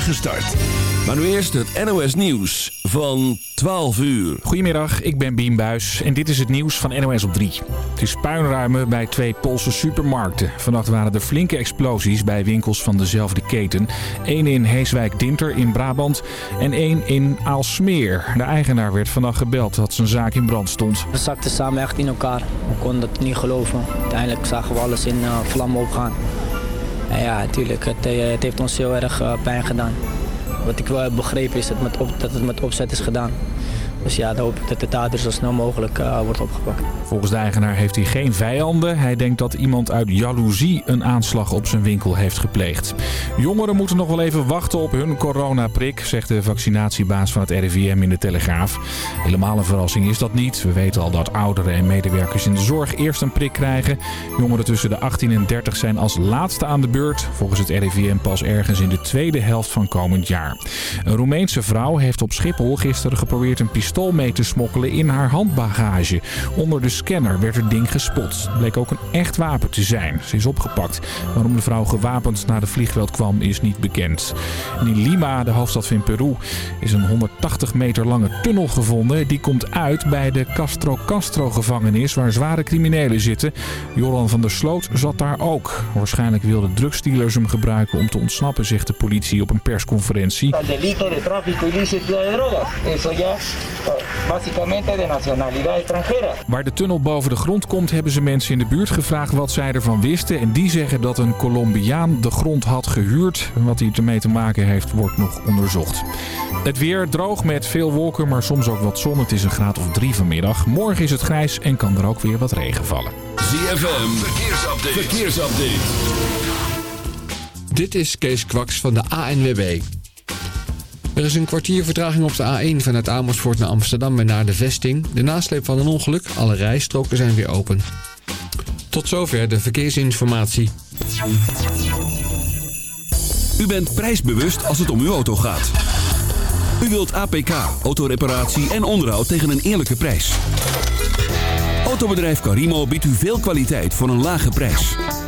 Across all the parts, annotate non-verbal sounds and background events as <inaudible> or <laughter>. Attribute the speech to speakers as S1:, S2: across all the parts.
S1: start. Maar nu eerst het NOS Nieuws van 12 uur.
S2: Goedemiddag, ik ben Bien Buis en dit is het nieuws van NOS op 3. Het is puinruimen bij twee Poolse supermarkten. Vannacht waren er flinke explosies bij winkels van dezelfde keten. Eén in Heeswijk-Dinter in Brabant en één in Aalsmeer. De eigenaar werd vannacht gebeld dat zijn zaak in brand stond.
S3: We zakten samen echt in elkaar. We konden het niet geloven. Uiteindelijk zagen we alles in uh, vlammen opgaan. En ja, natuurlijk, het, uh, het heeft ons heel erg uh, pijn gedaan. Wat ik wel heb begrepen is met dat het met opzet is gedaan. Dus ja, dan hoop ik dat de dader zo snel mogelijk uh, wordt opgepakt.
S2: Volgens de eigenaar heeft hij geen vijanden. Hij denkt dat iemand uit jaloezie een aanslag op zijn winkel heeft gepleegd. Jongeren moeten nog wel even wachten op hun coronaprik, zegt de vaccinatiebaas van het RIVM in de Telegraaf. Helemaal een verrassing is dat niet. We weten al dat ouderen en medewerkers in de zorg eerst een prik krijgen. Jongeren tussen de 18 en 30 zijn als laatste aan de beurt. Volgens het RIVM pas ergens in de tweede helft van komend jaar. Een Roemeense vrouw heeft op Schiphol gisteren geprobeerd een pistool mee te smokkelen in haar handbagage. Onder de scanner werd het ding gespot. Het bleek ook een echt wapen te zijn. Ze is opgepakt. Waarom de vrouw gewapend naar de vliegveld kwam is niet bekend. in Lima, de hoofdstad van Peru, is een 180 meter lange tunnel gevonden. Die komt uit bij de Castro Castro gevangenis waar zware criminelen zitten. Joran van der Sloot zat daar ook. Waarschijnlijk wilden drugsdealers hem gebruiken om te ontsnappen, zegt de politie op een persconferentie.
S4: De básicamente nacionalidad extranjera.
S2: Waar de tunnel boven de grond komt, hebben ze mensen in de buurt gevraagd wat zij ervan wisten. En die zeggen dat een Colombiaan de grond had gehuurd. Wat hij ermee te maken heeft, wordt nog onderzocht. Het weer droog met veel wolken, maar soms ook wat zon. Het is een graad of drie vanmiddag. Morgen is het grijs en kan er ook weer wat regen vallen.
S1: ZFM, verkeersupdate. verkeersupdate.
S5: Dit is Kees Kwaks van de ANWB. Er is een kwartier vertraging op de A1 vanuit Amersfoort naar Amsterdam en naar de vesting. De nasleep van een ongeluk, alle rijstroken zijn weer open. Tot zover de verkeersinformatie.
S1: U bent prijsbewust als het om uw auto gaat. U wilt APK, autoreparatie en onderhoud tegen een eerlijke prijs. Autobedrijf Carimo biedt u veel kwaliteit voor een lage prijs.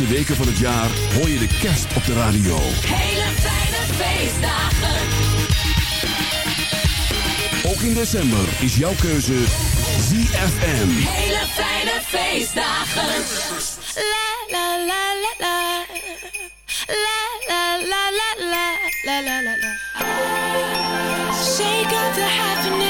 S1: Laatste weken van het jaar hoor je de kerst op de radio.
S6: Hele fijne feestdagen.
S1: Ook in december is jouw keuze ZFM.
S6: Hele fijne feestdagen.
S7: La la la la la. La la la la la. La la la la. Shake up the happiness.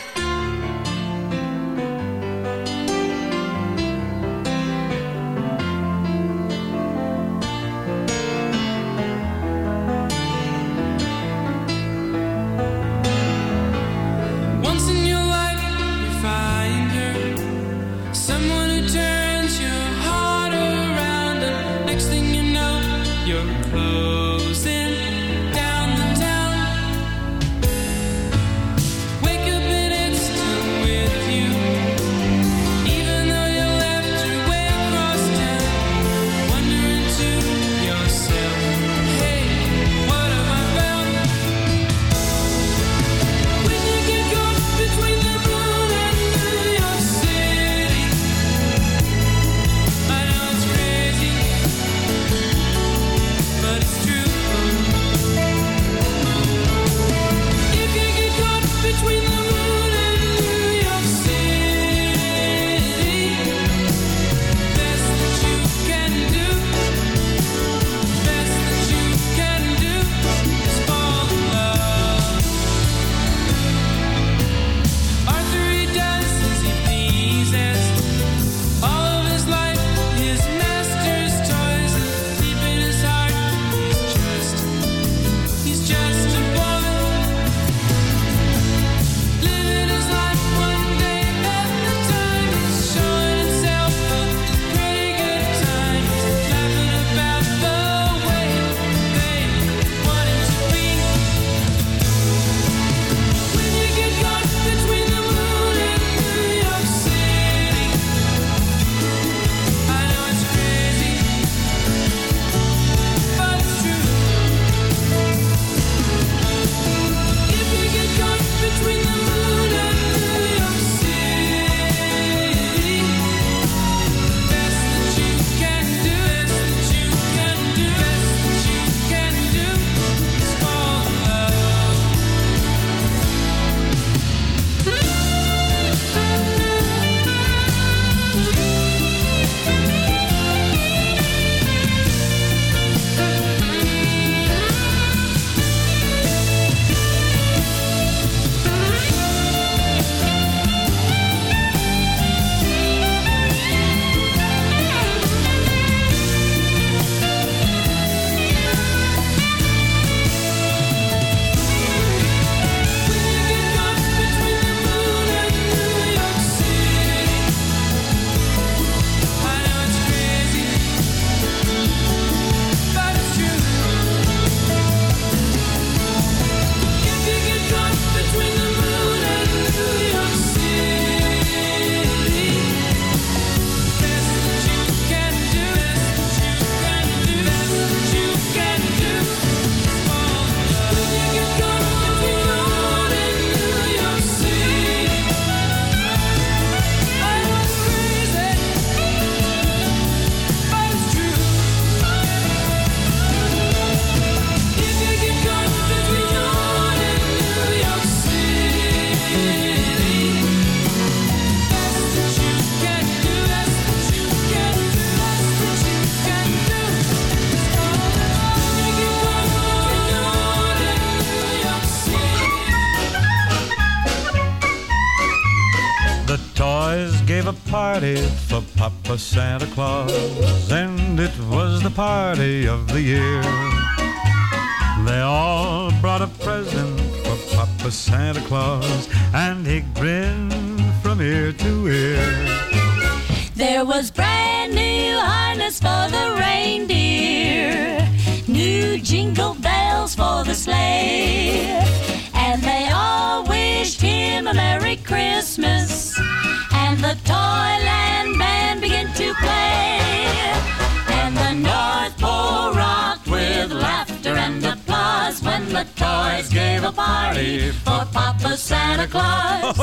S8: Claus.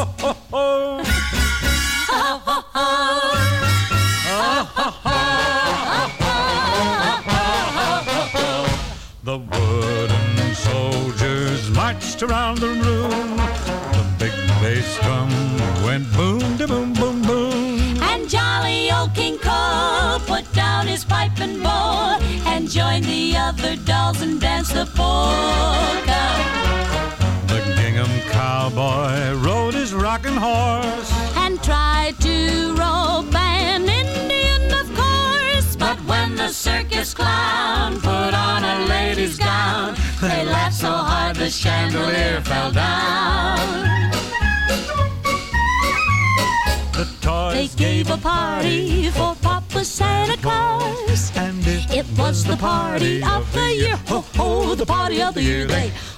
S8: <laughs> The wooden soldiers marched around the room. The big bass drum went boom, da boom, boom, boom.
S9: And jolly old King Cole put down his pipe and bowl and joined the other dolls and danced the polka.
S8: Birmingham cowboy rode his rocking horse
S9: and tried to rope an Indian, of course. But when the circus clown put on a lady's gown, they laughed so hard the chandelier fell down.
S8: The toys
S9: they gave a party for Papa Santa Claus,
S8: and it,
S9: it was the party of the year. Ho ho, the party of the year. They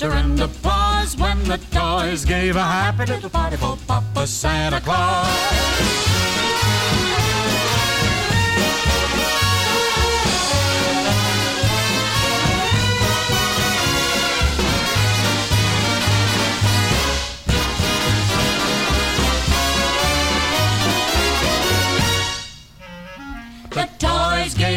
S9: laughter and applause when the toys gave a happy little party for Papa Santa Claus.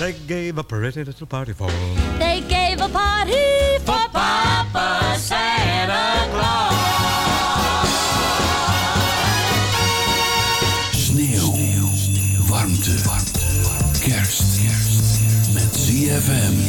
S8: They gave a pretty little party for.
S9: They gave a party for Papa Santa Claus.
S1: Sneeuw,
S10: Sneeuw. warmte, warmte. kerst, kerst. met
S11: ZFM.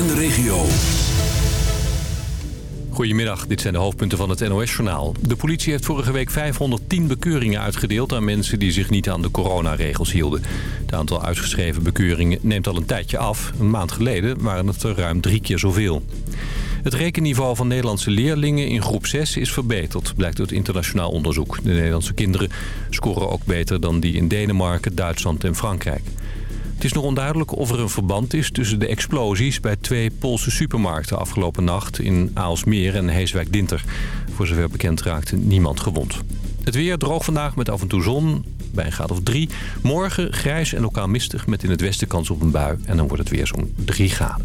S11: en de regio.
S12: Goedemiddag, dit zijn de hoofdpunten van het NOS-journaal. De politie heeft vorige week 510 bekeuringen uitgedeeld aan mensen die zich niet aan de coronaregels hielden. Het aantal uitgeschreven bekeuringen neemt al een tijdje af. Een maand geleden waren het er ruim drie keer zoveel. Het rekenniveau van Nederlandse leerlingen in groep 6 is verbeterd, blijkt uit internationaal onderzoek. De Nederlandse kinderen scoren ook beter dan die in Denemarken, Duitsland en Frankrijk. Het is nog onduidelijk of er een verband is tussen de explosies... bij twee Poolse supermarkten afgelopen nacht in Aalsmeer en Heeswijk-Dinter. Voor zover bekend raakte niemand gewond. Het weer droog vandaag met af en toe zon, bij een graad of drie. Morgen grijs en lokaal mistig met in het westen kans op een bui. En dan wordt het weer zo'n drie graden.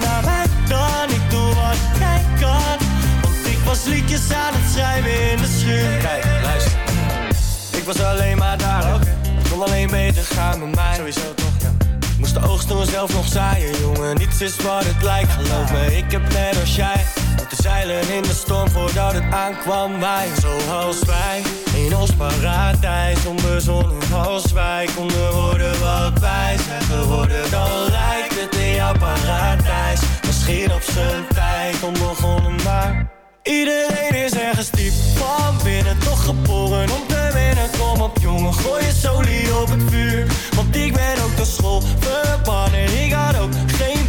S13: naar mij dan, ik doe wat jij kan. Want ik was liedjes aan het schrijven in de schuur. Kijk, luister. Ik was alleen maar daar. Het kon alleen beter gaan met mij. Sowieso toch, ja. Moest de oogst toen zelf nog zaaien, jongen. Niets is wat het lijkt, geloof me. Ik heb net als jij moeten zeilen in de storm voordat het aankwam. Wij, zoals wij, in ons paradijs. Onbezonnen als wij konden worden wat wij zijn geworden. Dan lijkt het in jouw paradijs. Misschien op zijn tijd onbegonnen, maar... Iedereen is ergens diep van binnen, toch geboren om te winnen. Kom op jongen, gooi je solie op het vuur. Want ik ben ook de school verbannen. Ik had ook geen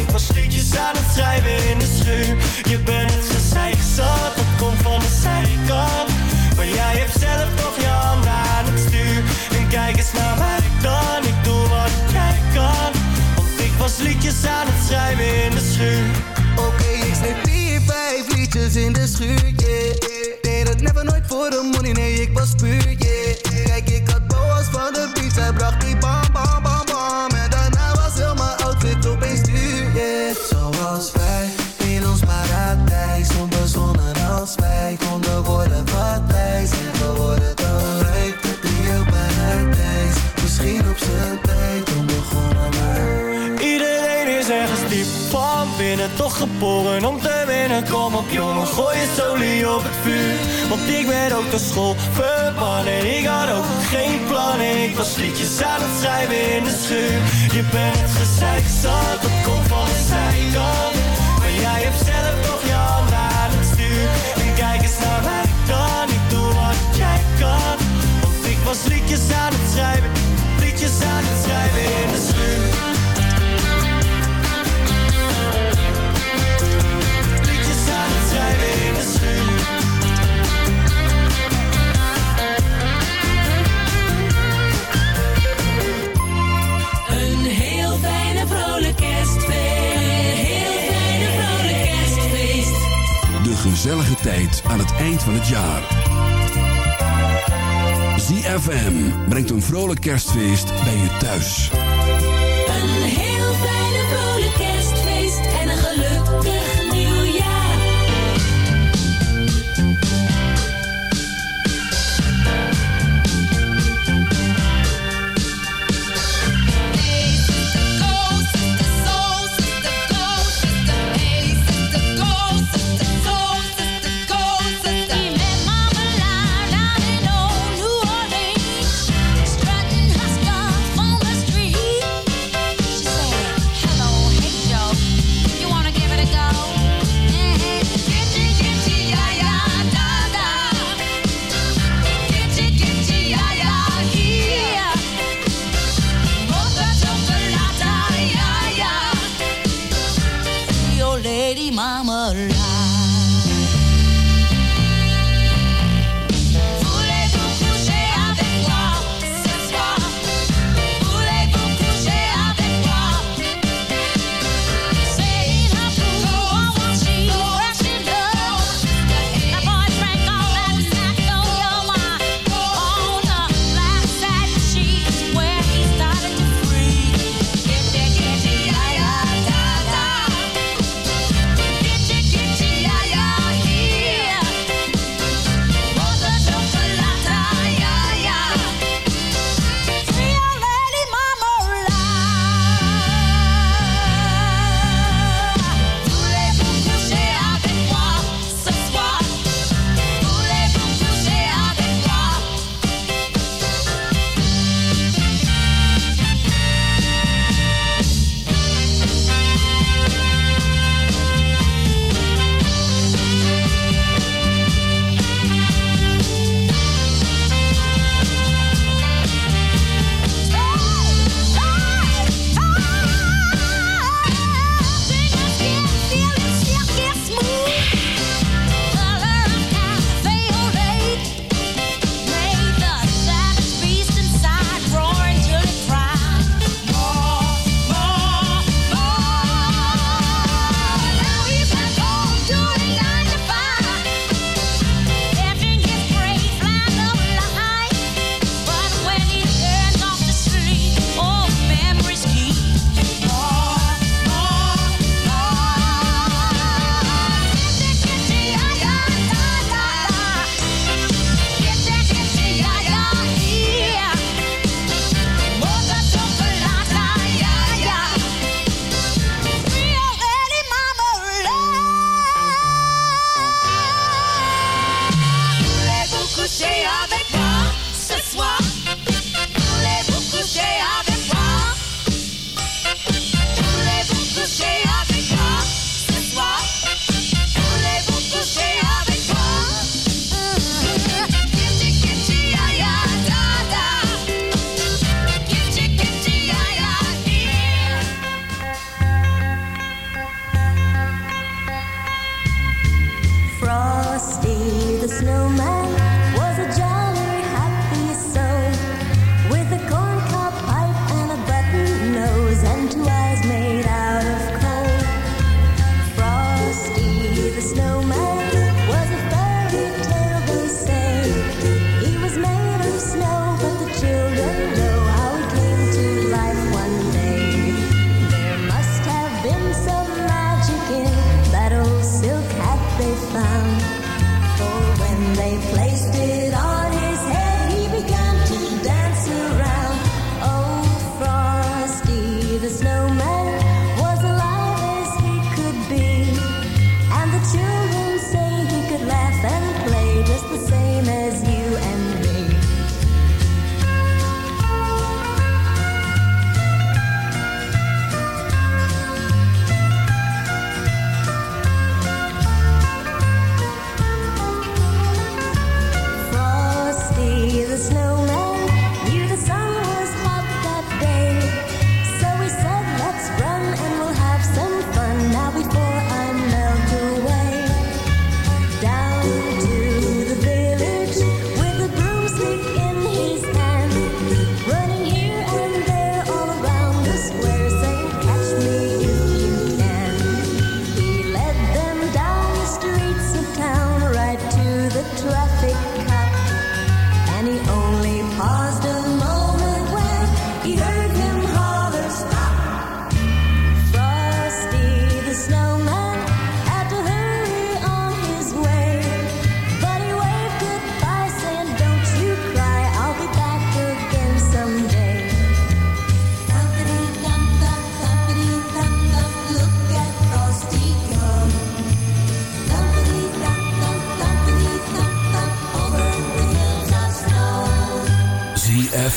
S13: ik was liedjes aan het schrijven in de schuur. Je bent het gezeik zat, dat komt van de zijkant. Maar jij hebt zelf toch je handen aan het stuur. En kijk eens naar mij dan, ik doe wat jij kan. Want ik was liedjes aan het schrijven in de schuur.
S11: Oké, ik schreef vier, vijf liedjes in de schuur, yeah. Deed het never nooit voor de money, nee, ik was puur, yeah. Kijk, ik had boas van de zij bracht die bam, bam, bam. Worden zijn geworden. Dan in jouw paradijs, misschien op zijn tijd onbegonnen, maar...
S13: Iedereen is ergens diep van binnen, toch geboren om te winnen. Kom op jongen, gooi je solie op het vuur. Want ik ben ook de school verbannen. Ik had ook geen plannen, ik was liedjes aan het schrijven in de schuur. Je bent het gezeik zat, dat van. Liedjes aan het schrijven in de schuur. Liedjes aan het schrijven in de schuur.
S9: Een heel fijne vrolijk kerstfeest. Een heel fijne vrolijk kerstfeest.
S1: De gezellige tijd aan het eind van het jaar. ZFM brengt een vrolijk kerstfeest bij je thuis.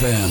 S14: ZFM.